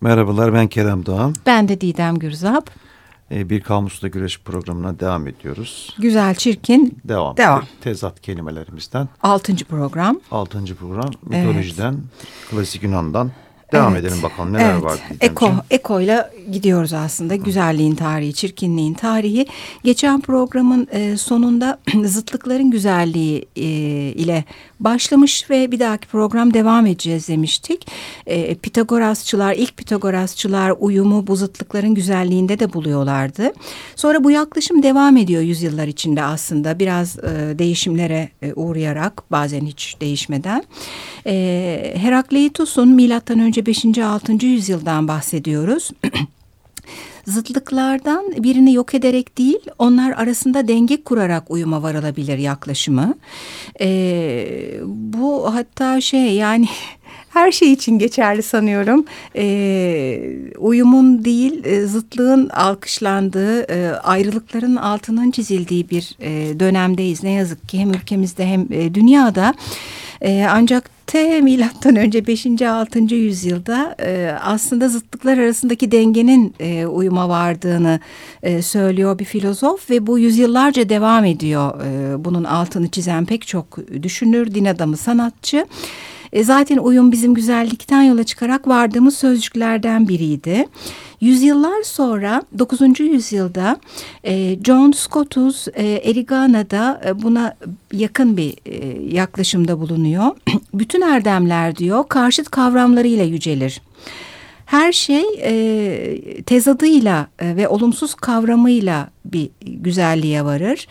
Merhabalar ben Kerem Doğan. Ben de Didem Gürzap. Ee, bir Kamusla Güreş programına devam ediyoruz. Güzel Çirkin. Devam. Devam. Tezat kelimelerimizden. Altıncı program. Altıncı program. Mitolojiden, evet. klasik Yunan'dan Devam evet. edelim bakalım neler evet. var. Eko, ekoyla gidiyoruz aslında. Güzelliğin tarihi, çirkinliğin tarihi. Geçen programın e, sonunda zıtlıkların güzelliği e, ile başlamış ve bir dahaki program devam edeceğiz demiştik. E, Pitagorasçılar, ilk Pitagorasçılar uyumu bu zıtlıkların güzelliğinde de buluyorlardı. Sonra bu yaklaşım devam ediyor yüzyıllar içinde aslında. Biraz e, değişimlere e, uğrayarak bazen hiç değişmeden. E, Herakleitus'un milattan önce 5. 6. yüzyıldan bahsediyoruz. Zıtlıklardan birini yok ederek değil, onlar arasında denge kurarak uyuma varılabilir yaklaşımı. Ee, bu hatta şey yani her şey için geçerli sanıyorum. E, uyumun değil e, zıtlığın alkışlandığı, e, ayrılıkların altının çizildiği bir e, dönemdeyiz. Ne yazık ki hem ülkemizde hem dünyada. E, ancak T milattan önce 5. 6. yüzyılda e, aslında zıtlıklar arasındaki dengenin e, uyuma vardığını e, söylüyor bir filozof ve bu yüzyıllarca devam ediyor. Bunun altını çizen pek çok düşünür, din adamı, sanatçı. E, zaten uyum bizim güzellikten yola çıkarak vardığımız sözcüklerden biriydi. Yüzyıllar sonra 9. yüzyılda e, John Scotus e, Erigana'da e, buna yakın bir e, yaklaşımda bulunuyor. Bütün erdemler diyor karşıt kavramlarıyla yücelir. Her şey e, tezadıyla e, ve olumsuz kavramıyla bir güzelliğe varır.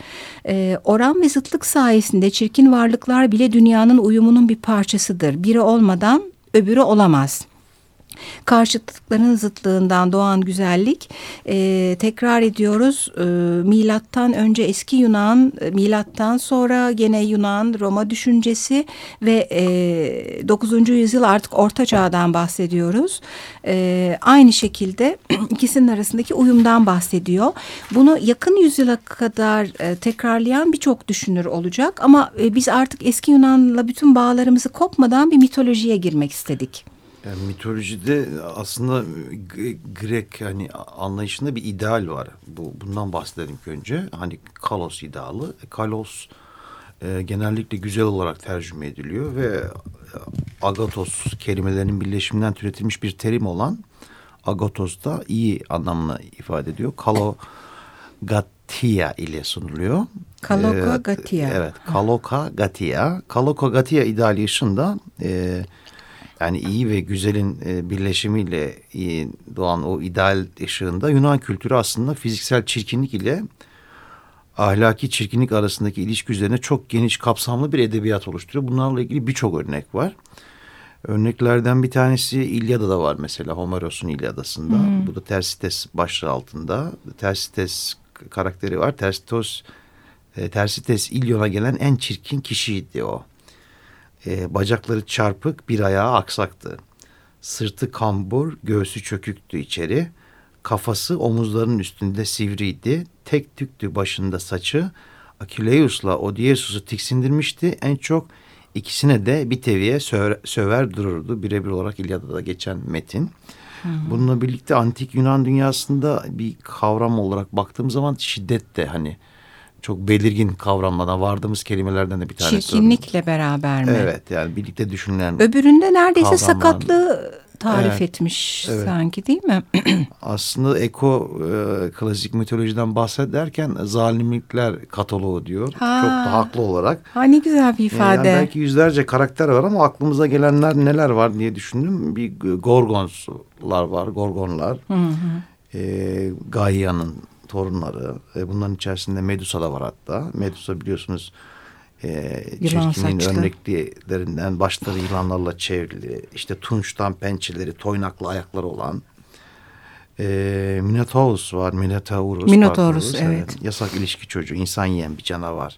E, oran ve zıtlık sayesinde çirkin varlıklar bile dünyanın uyumunun bir parçasıdır. Biri olmadan öbürü olamaz.'' Karşıtlıkların zıtlığından doğan güzellik e, tekrar ediyoruz e, milattan önce eski Yunan e, milattan sonra gene Yunan Roma düşüncesi ve e, 9. yüzyıl artık Orta Çağ'dan bahsediyoruz e, aynı şekilde ikisinin arasındaki uyumdan bahsediyor bunu yakın yüzyıla kadar e, tekrarlayan birçok düşünür olacak ama e, biz artık eski Yunan'la bütün bağlarımızı kopmadan bir mitolojiye girmek istedik. Yani mitolojide aslında Grek hani anlayışında bir ideal var. Bu bundan bahsedelim önce. Hani kalos idealı. E, kalos e, genellikle güzel olarak tercüme ediliyor ve e, agatos kelimelerinin birleşiminden türetilmiş bir terim olan agatos da iyi anlamını ifade ediyor. Kalo Gatia ile sunuluyor. Kaloka Gatia. Evet, Kaloka Gatia. Kaloka Gatia ideali ışığında e, yani iyi ve güzelin e, birleşimiyle e, doğan o ideal ışığında Yunan kültürü aslında fiziksel çirkinlik ile ahlaki çirkinlik arasındaki ilişki üzerine çok geniş kapsamlı bir edebiyat oluşturuyor. Bunlarla ilgili birçok örnek var. Örneklerden bir tanesi İlyada'da var mesela Homeros'un İlyada'sında. Hmm. Bu da Tersites başlığı altında. Tersites karakteri var. Tersitos, e, Tersites İlyon'a gelen en çirkin kişiydi o. E, bacakları çarpık, bir ayağı aksaktı. Sırtı kambur, göğsü çöküktü içeri. Kafası omuzlarının üstünde sivriydi. Tek tüktü başında saçı. Akileus'la Odysseus'u tiksindirmişti. En çok ikisine de bir teviye söver, söver dururdu. Birebir olarak İlyada'da geçen metin. Hı hı. Bununla birlikte antik Yunan dünyasında bir kavram olarak baktığım zaman şiddet de hani çok belirgin kavramlardan vardığımız kelimelerden de bir tanesi. Çirkinlikle beraber mi? Evet yani birlikte düşünülen Öbüründe neredeyse sakatlığı tarif evet, etmiş evet. sanki değil mi? Aslında Eko e, klasik mitolojiden bahsederken zalimlikler kataloğu diyor. Ha. Çok da haklı olarak. Ha ne güzel bir ifade. Yani belki yüzlerce karakter var ama aklımıza gelenler neler var diye düşündüm. Bir Gorgonslar var, Gorgonlar. Hı hı. E, Gaia'nın torunları. E, bunların içerisinde Medusa da var hatta. Medusa biliyorsunuz e, çirkinin örneklerinden başları yılanlarla çevrili. işte tunçtan pençeleri, toynaklı ayakları olan. E, Minotaurus var. Minotaurus. Minotaurus evet. evet. Yasak ilişki çocuğu. insan yiyen bir canavar.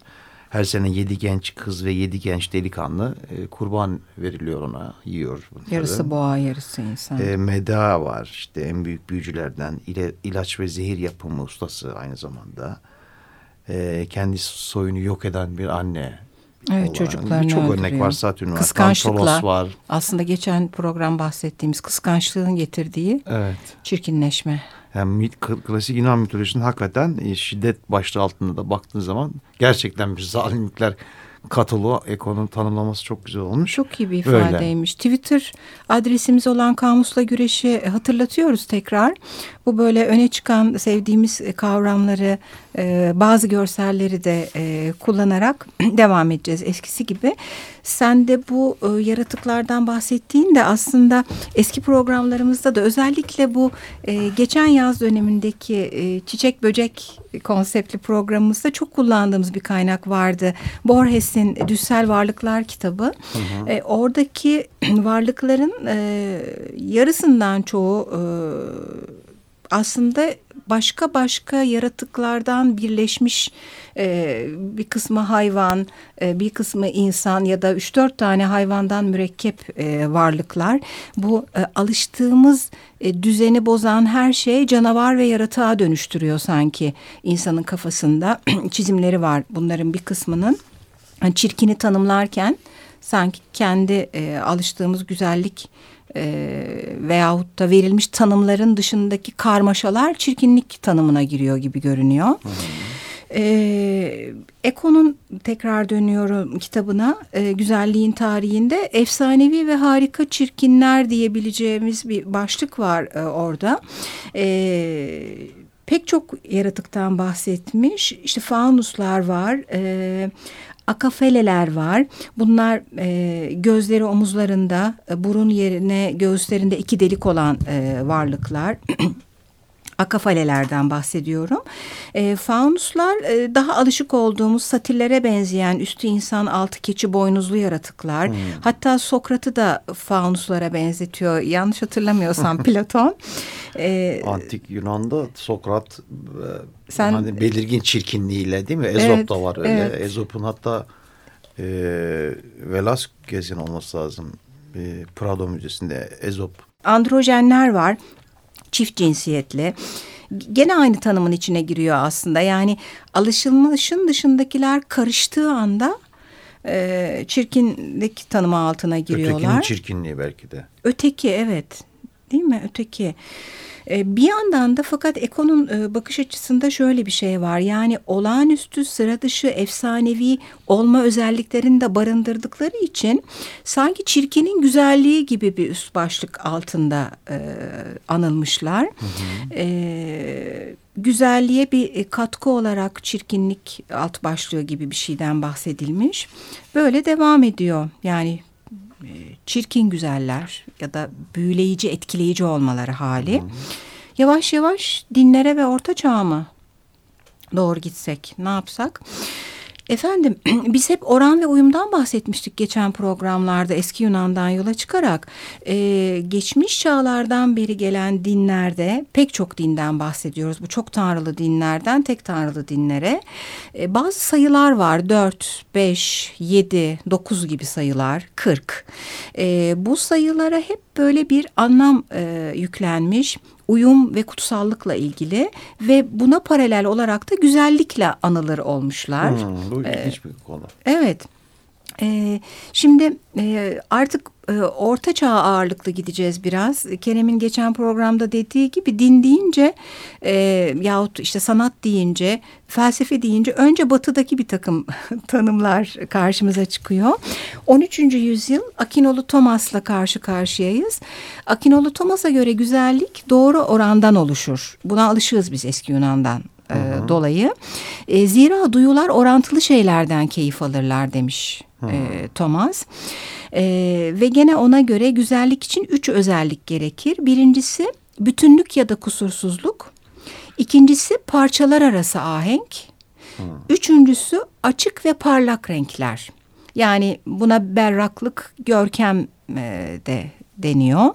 Her sene yedi genç kız ve yedi genç delikanlı e, kurban veriliyor ona. Yiyor bunları. Yarısı boğa yarısı insan. E, Meda var işte en büyük büyücülerden. İle, ilaç ve zehir yapımı ustası aynı zamanda. E, kendi soyunu yok eden bir anne Evet çocuklarını Birçok öldürüyor. örnek var. Satürn var. Kıskançlıkla. Var. Aslında geçen program bahsettiğimiz kıskançlığın getirdiği Evet. çirkinleşme. Yani klasik Yunan mitolojisinin hakikaten e, şiddet başlığı altında da baktığın zaman gerçekten bir zalimlikler kataloğu Eko'nun tanımlaması çok güzel olmuş. Çok iyi bir ifadeymiş. Twitter adresimiz olan Kamusla Güreş'i hatırlatıyoruz tekrar. Bu böyle öne çıkan sevdiğimiz kavramları, e, bazı görselleri de e, kullanarak devam edeceğiz eskisi gibi. Sen de bu e, yaratıklardan bahsettiğinde aslında eski programlarımızda da özellikle bu e, geçen yaz dönemindeki e, çiçek böcek konseptli programımızda çok kullandığımız bir kaynak vardı. Borges'in Düssel Varlıklar kitabı. E, oradaki varlıkların e, yarısından çoğu e, aslında başka başka yaratıklardan birleşmiş e, bir kısmı hayvan, e, bir kısmı insan ya da üç dört tane hayvandan mürekkep e, varlıklar. Bu e, alıştığımız e, düzeni bozan her şey canavar ve yaratığa dönüştürüyor sanki insanın kafasında çizimleri var bunların bir kısmının. Yani çirkini tanımlarken sanki kendi e, alıştığımız güzellik e, veyahut da verilmiş tanımların dışındaki karmaşalar çirkinlik tanımına giriyor gibi görünüyor. E, Eko'nun tekrar dönüyorum kitabına e, güzelliğin tarihinde efsanevi ve harika çirkinler diyebileceğimiz bir başlık var e, orada. E, pek çok yaratıktan bahsetmiş. İşte faunuslar var. E, akafeleler var. Bunlar e, gözleri omuzlarında, e, burun yerine göğüslerinde iki delik olan e, varlıklar. akafalelerden bahsediyorum. E, faunuslar e, daha alışık olduğumuz satillere benzeyen üstü insan altı keçi boynuzlu yaratıklar. Hmm. Hatta Sokrat'ı da faunuslara benzetiyor. Yanlış hatırlamıyorsam Platon. E, Antik Yunan'da Sokrat e, sen, hani belirgin çirkinliğiyle değil mi? Ezop evet, da var öyle. Evet. Ezop'un hatta e, Velasquez'in olması lazım. E, Prado Müzesi'nde Ezop. Androjenler var çift cinsiyetli. Gene aynı tanımın içine giriyor aslında. Yani alışılmışın dışındakiler karıştığı anda e, çirkinlik tanımı altına giriyorlar. Ötekinin çirkinliği belki de. Öteki evet değil mi öteki. Bir yandan da fakat Eko'nun bakış açısında şöyle bir şey var. Yani olağanüstü, sıra dışı, efsanevi olma özelliklerini de barındırdıkları için sanki çirkinin güzelliği gibi bir üst başlık altında e, anılmışlar. Hı hı. E, güzelliğe bir katkı olarak çirkinlik alt başlığı gibi bir şeyden bahsedilmiş. Böyle devam ediyor. Yani çirkin güzeller ya da büyüleyici, etkileyici olmaları hali. Yavaş yavaş dinlere ve orta çağa mı doğru gitsek, ne yapsak? Efendim biz hep oran ve uyumdan bahsetmiştik geçen programlarda eski Yunan'dan yola çıkarak. Ee, geçmiş çağlardan beri gelen dinlerde pek çok dinden bahsediyoruz. Bu çok tanrılı dinlerden tek tanrılı dinlere. Ee, bazı sayılar var 4, 5, 7, 9 gibi sayılar 40. Ee, bu sayılara hep böyle bir anlam e, yüklenmiş uyum ve kutsallıkla ilgili ve buna paralel olarak da güzellikle anılır olmuşlar. Hmm, bu ilginç ee, bir konu. Evet. Ee, şimdi e, artık e, orta çağ ağırlıklı gideceğiz biraz. Kerem'in geçen programda dediği gibi din deyince e, yahut işte sanat deyince, felsefe deyince önce batıdaki bir takım tanımlar karşımıza çıkıyor. 13. yüzyıl Akinolu Thomas'la karşı karşıyayız. Akinolu Thomas'a göre güzellik doğru orandan oluşur. Buna alışığız biz eski Yunan'dan e, dolayı. E, zira duyular orantılı şeylerden keyif alırlar demiş e, Thomas. E, ve gene ona göre güzellik için üç özellik gerekir. Birincisi bütünlük ya da kusursuzluk. İkincisi parçalar arası ahenk. Hmm. Üçüncüsü açık ve parlak renkler. Yani buna berraklık, görkem e, de deniyor.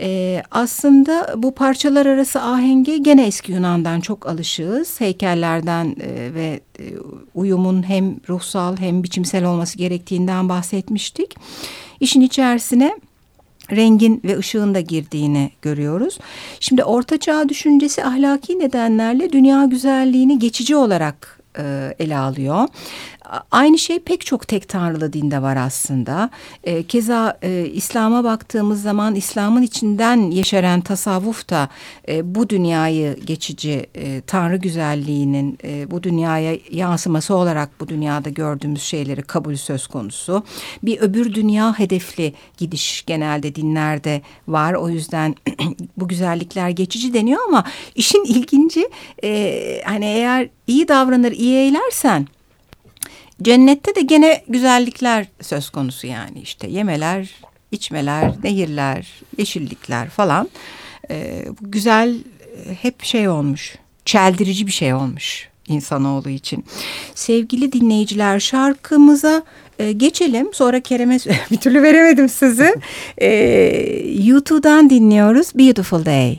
Ee, aslında bu parçalar arası ahenge gene eski Yunan'dan çok alışığız. Heykellerden e, ve e, uyumun hem ruhsal hem biçimsel olması gerektiğinden bahsetmiştik. İşin içerisine rengin ve ışığın da girdiğini görüyoruz. Şimdi ortaçağ düşüncesi ahlaki nedenlerle dünya güzelliğini geçici olarak e, ele alıyor. Aynı şey pek çok tek tanrılı dinde var aslında. E, keza e, İslam'a baktığımız zaman İslam'ın içinden yeşeren tasavvuf da e, bu dünyayı geçici e, tanrı güzelliğinin e, bu dünyaya yansıması olarak bu dünyada gördüğümüz şeyleri kabul söz konusu. Bir öbür dünya hedefli gidiş genelde dinlerde var. O yüzden bu güzellikler geçici deniyor ama işin ilginci e, hani eğer iyi davranır, iyi eylersen Cennette de gene güzellikler söz konusu yani işte yemeler, içmeler, nehirler, yeşillikler falan. Ee, güzel hep şey olmuş, çeldirici bir şey olmuş insanoğlu için. Sevgili dinleyiciler şarkımıza e, geçelim. Sonra Kerem'e bir türlü veremedim sizi. E, YouTube'dan dinliyoruz Beautiful Day.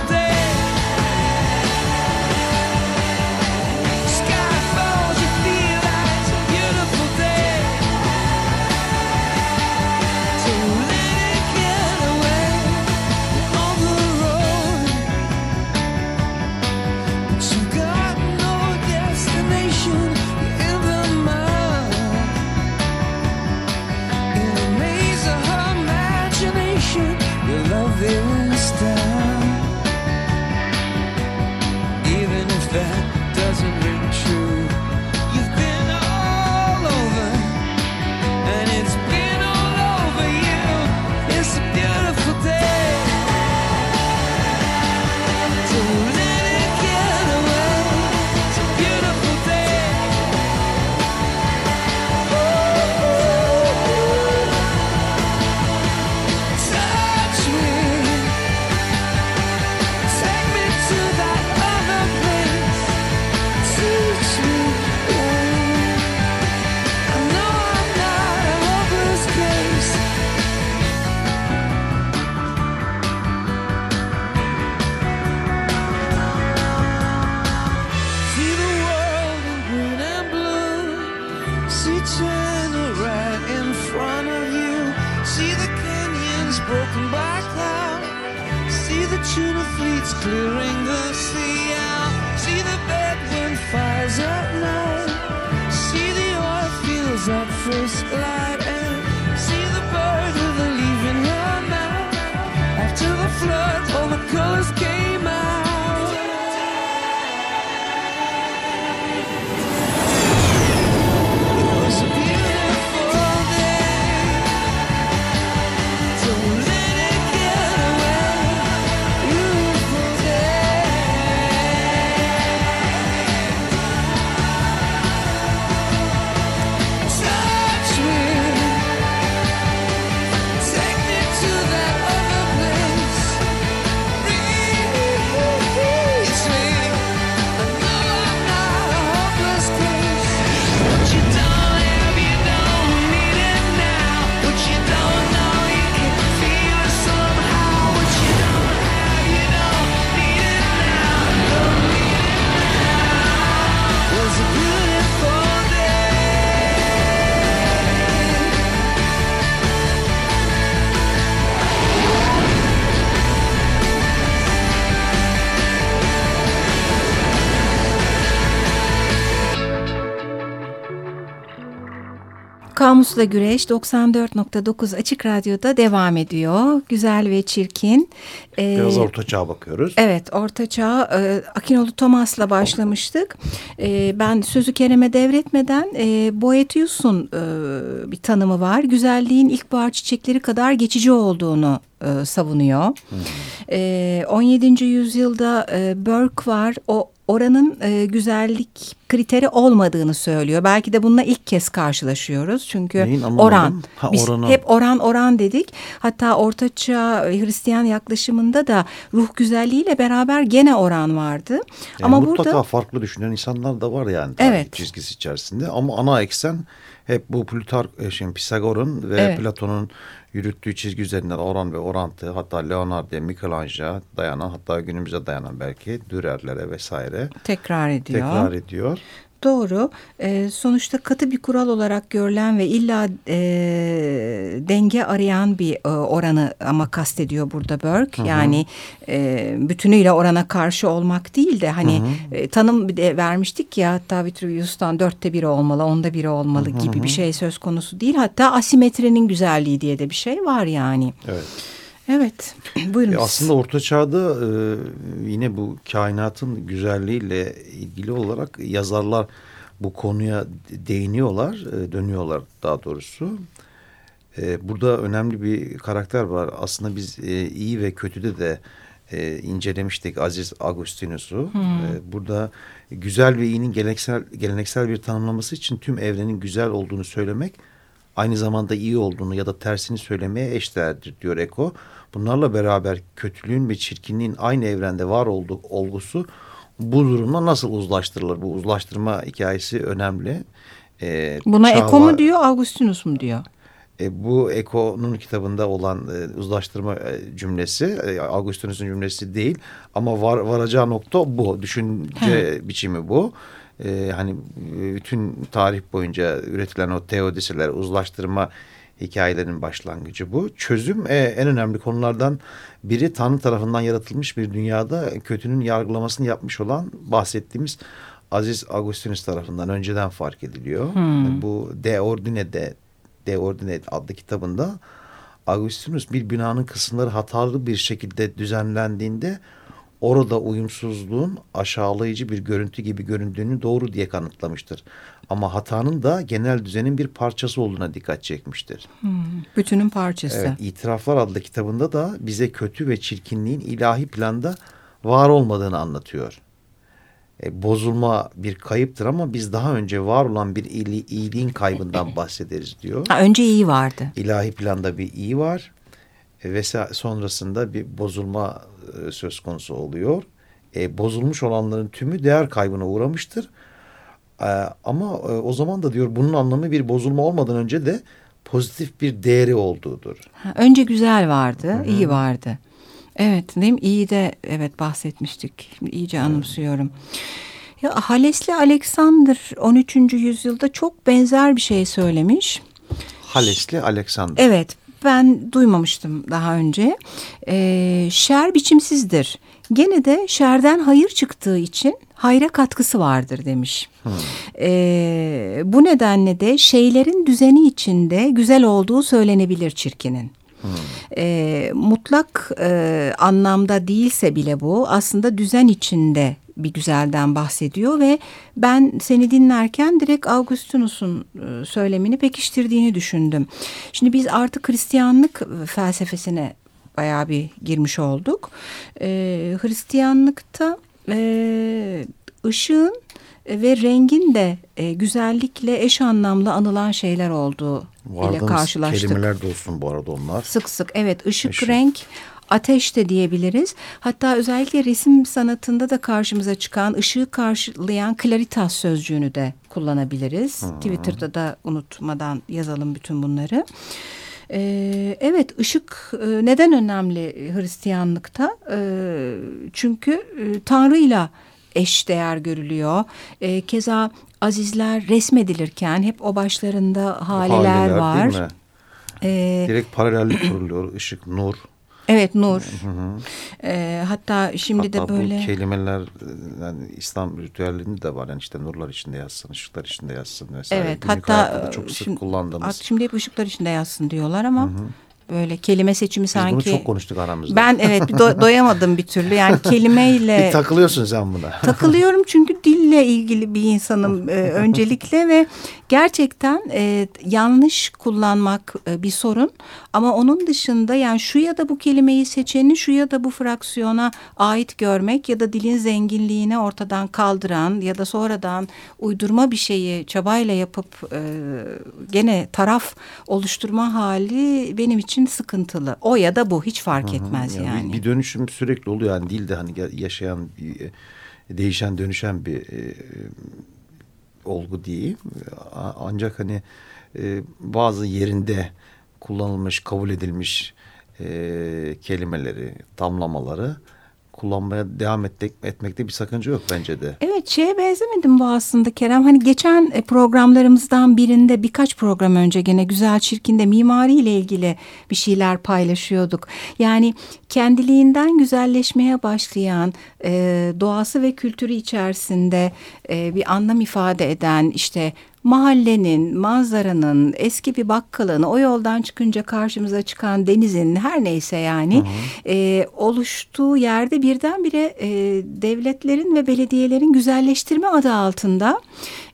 clearing the sea out. See the bedroom fires at night. Kamusla Güreş 94.9 Açık Radyo'da devam ediyor. Güzel ve çirkin. Ee, Biraz orta çağa bakıyoruz. Evet orta çağ e, Akinolu Thomas'la başlamıştık. E, ben sözü Kerem'e devretmeden e, Boetius'un e, bir tanımı var. Güzelliğin ilkbahar çiçekleri kadar geçici olduğunu e, savunuyor. Hmm. E, 17. yüzyılda e, Burke var. O oranın e, güzellik kriteri olmadığını söylüyor. Belki de bununla ilk kez karşılaşıyoruz. Çünkü Neyin, oran. Ha, Biz oranı. hep oran oran dedik. Hatta ortaçağ Hristiyan yaklaşımında da ruh güzelliğiyle beraber gene oran vardı. Yani ama mutlaka burada farklı düşünen insanlar da var yani. Evet. Çizgisi içerisinde ama ana eksen hep bu Plutark, e, şimdi Pisagor'un ve evet. Platon'un yürüttüğü çizgi üzerinden oran ve orantı hatta Leonardo, Michelangelo'ya dayanan hatta günümüze dayanan belki Dürer'lere vesaire tekrar ediyor. Tekrar ediyor. Doğru. E, sonuçta katı bir kural olarak görülen ve illa e, denge arayan bir e, oranı ama kastediyor burada Burke. Hı hı. Yani e, bütünüyle orana karşı olmak değil de hani hı hı. E, tanım de vermiştik ya hatta Vitruvius'tan dörtte biri olmalı, onda biri olmalı hı hı. gibi bir şey söz konusu değil. Hatta asimetrinin güzelliği diye de bir şey var yani. Evet. Evet, buyurun. E aslında Orta Çağ'da e, yine bu kainatın güzelliğiyle ilgili olarak yazarlar bu konuya değiniyorlar, e, dönüyorlar daha doğrusu. E, burada önemli bir karakter var. Aslında biz e, iyi ve kötüde de e, incelemiştik Aziz Agustinus'u. Hmm. E, burada güzel ve iyinin geleneksel, geleneksel bir tanımlaması için tüm evrenin güzel olduğunu söylemek aynı zamanda iyi olduğunu ya da tersini söylemeye eşdeğerdir diyor Eko. Bunlarla beraber kötülüğün ve çirkinliğin aynı evrende var olduğu olgusu bu durumla nasıl uzlaştırılır? Bu uzlaştırma hikayesi önemli. Ee, Buna Çağla, Eko mu diyor, Augustinus mu diyor? E, bu Eko'nun kitabında olan e, uzlaştırma e, cümlesi, e, Augustinus'un cümlesi değil. Ama var, varacağı nokta bu. Düşünce He. biçimi bu e, hani bütün tarih boyunca üretilen o teodisiler, uzlaştırma hikayelerinin başlangıcı bu. Çözüm e, en önemli konulardan biri Tanrı tarafından yaratılmış bir dünyada kötünün yargılamasını yapmış olan bahsettiğimiz Aziz Agustinus tarafından önceden fark ediliyor. Hmm. Bu De Ordine de De Ordine adlı kitabında Agustinus bir binanın kısımları hatalı bir şekilde düzenlendiğinde orada uyumsuzluğun aşağılayıcı bir görüntü gibi göründüğünü doğru diye kanıtlamıştır. Ama hatanın da genel düzenin bir parçası olduğuna dikkat çekmiştir. Hmm, bütünün parçası. Evet, İtiraflar adlı kitabında da bize kötü ve çirkinliğin ilahi planda var olmadığını anlatıyor. E, bozulma bir kayıptır ama biz daha önce var olan bir iyiliğin kaybından bahsederiz diyor. Ha, önce iyi vardı. İlahi planda bir iyi var e, ve sonrasında bir bozulma e, söz konusu oluyor. E, bozulmuş olanların tümü değer kaybına uğramıştır. E, ama e, o zaman da diyor bunun anlamı bir bozulma olmadan önce de pozitif bir değeri olduğudur. Ha, önce güzel vardı, Hı -hı. iyi vardı. Evet, değil mi? İyi de evet bahsetmiştik. Şimdi iyice evet. anımsıyorum. Ya Halesli Alexander 13. yüzyılda çok benzer bir şey söylemiş. Halesli Alexander. Evet, ben duymamıştım daha önce. E, şer biçimsizdir. Gene de şerden hayır çıktığı için hayra katkısı vardır demiş. E, bu nedenle de şeylerin düzeni içinde güzel olduğu söylenebilir çirkinin. E, mutlak e, anlamda değilse bile bu aslında düzen içinde bir güzelden bahsediyor ve ben seni dinlerken direkt Augustinus'un e, söylemini pekiştirdiğini düşündüm. Şimdi biz artık Hristiyanlık felsefesine bayağı bir girmiş olduk. Ee, Hristiyanlıkta e, ışığın ve rengin de e, güzellikle eş anlamlı anılan şeyler olduğu ile karşılaştık. kelimeler de olsun bu arada onlar. Sık sık evet ışık, Işık. renk ateş de diyebiliriz. Hatta özellikle resim sanatında da karşımıza çıkan ışığı karşılayan klaritas sözcüğünü de kullanabiliriz. Hmm. Twitter'da da unutmadan yazalım bütün bunları. Ee, evet ışık e, neden önemli Hristiyanlıkta? Ee, çünkü e, Tanrı'yla eş değer görülüyor. Ee, keza azizler resmedilirken hep o başlarında haleler, haleler var. Ee, Direkt paralellik kuruluyor ışık, nur. Evet nur. Ee, hatta şimdi Hatta de böyle bu kelimeler e, yani İslam ritüellerinde de var. Yani işte nurlar içinde yatsın, ışıklar içinde yatsın vesaire. Evet Günlük hatta çok sık şimdi, kullandığımız. şimdi hep ışıklar içinde yazsın diyorlar ama böyle kelime seçimi Biz sanki. bunu çok konuştuk aramızda. Ben evet do- doyamadım bir türlü yani kelimeyle Bir takılıyorsun sen buna. takılıyorum çünkü dille ilgili bir insanım e, öncelikle ve gerçekten e, yanlış kullanmak e, bir sorun ama onun dışında yani şu ya da bu kelimeyi seçeni şu ya da bu fraksiyona ait görmek ya da dilin zenginliğini ortadan kaldıran ya da sonradan uydurma bir şeyi çabayla yapıp e, gene taraf oluşturma hali benim için sıkıntılı. O ya da bu hiç fark etmez Yani yani. Bir, dönüşüm sürekli oluyor. Yani dilde hani ge- yaşayan, e, değişen, dönüşen bir e, olgu değil. Ancak hani e, bazı yerinde kullanılmış, kabul edilmiş e, kelimeleri, tamlamaları kullanmaya devam etmek, etmekte bir sakınca yok bence de. Evet şeye benzemedim bu aslında Kerem. Hani geçen e, programlarımızdan birinde birkaç program önce gene Güzel Çirkin'de mimari ile ilgili bir şeyler paylaşıyorduk. Yani kendiliğinden güzelleşmeye başlayan e, doğası ve kültürü içerisinde e, bir anlam ifade eden işte mahallenin, manzaranın, eski bir bakkalın, o yoldan çıkınca karşımıza çıkan denizin her neyse yani e, oluştuğu yerde birdenbire e, devletlerin ve belediyelerin güzelleştirme adı altında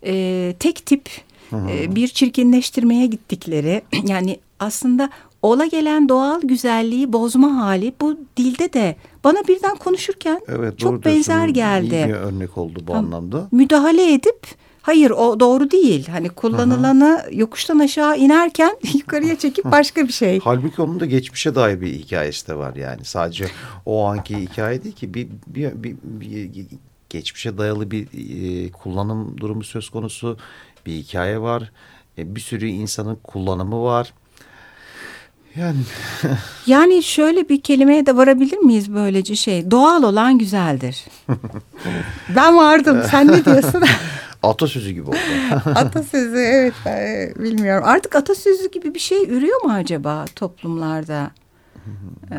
e, tek tip e, bir çirkinleştirmeye gittikleri yani aslında ola gelen doğal güzelliği bozma hali bu dilde de bana birden konuşurken Evet, çok benzer geldi İyi bir örnek oldu bu anlamda. müdahale edip hayır o doğru değil. Hani kullanılanı yokuştan aşağı inerken yukarıya çekip başka bir şey. Halbuki onun da geçmişe dair bir hikayesi de var yani. Sadece o anki hikaye değil ki bir, bir, bir, bir geçmişe dayalı bir e, kullanım durumu söz konusu. Bir hikaye var. E, bir sürü insanın kullanımı var. Yani Yani şöyle bir kelimeye de varabilir miyiz böylece şey? Doğal olan güzeldir. ben vardım. Sen ne diyorsun? Atasözü gibi oldu. atasözü evet ben bilmiyorum. Artık atasözü gibi bir şey ürüyor mu acaba toplumlarda? Ee,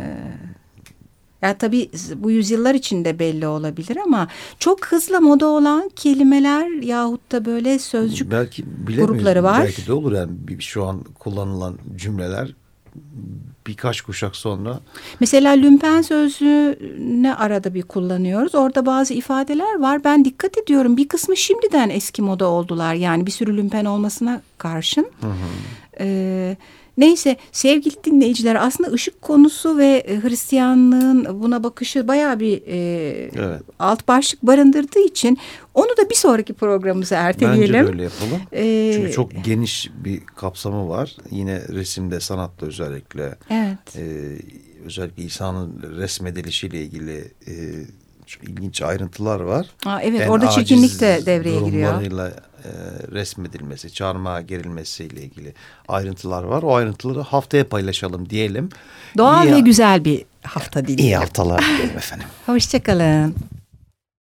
ya tabii bu yüzyıllar içinde belli olabilir ama çok hızla moda olan kelimeler yahut da böyle sözcük Belki grupları var. Belki de olur yani şu an kullanılan cümleler birkaç kuşak sonra Mesela lümpen sözlüğüne arada bir kullanıyoruz. Orada bazı ifadeler var. Ben dikkat ediyorum. Bir kısmı şimdiden eski moda oldular. Yani bir sürü lümpen olmasına karşın. Ee, neyse sevgili dinleyiciler aslında ışık konusu ve e, Hristiyanlığın buna bakışı bayağı bir e, Evet. alt başlık barındırdığı için onu da bir sonraki programımıza erteleyelim. Bence öyle yapalım. Ee, Çünkü çok geniş bir kapsamı var. Yine resimde, sanatta özellikle. Evet. Ee, özellikle İsa'nın resmedilişiyle ilgili e, çok ilginç ayrıntılar var. Aa, evet En orada çirkinlik de devreye giriyor. e, resmedilmesi, çarmıha gerilmesiyle ilgili ayrıntılar var. O ayrıntıları haftaya paylaşalım diyelim. Doğal İyi- ve güzel bir hafta dilerim. İyi haftalar dilerim efendim. Hoşçakalın.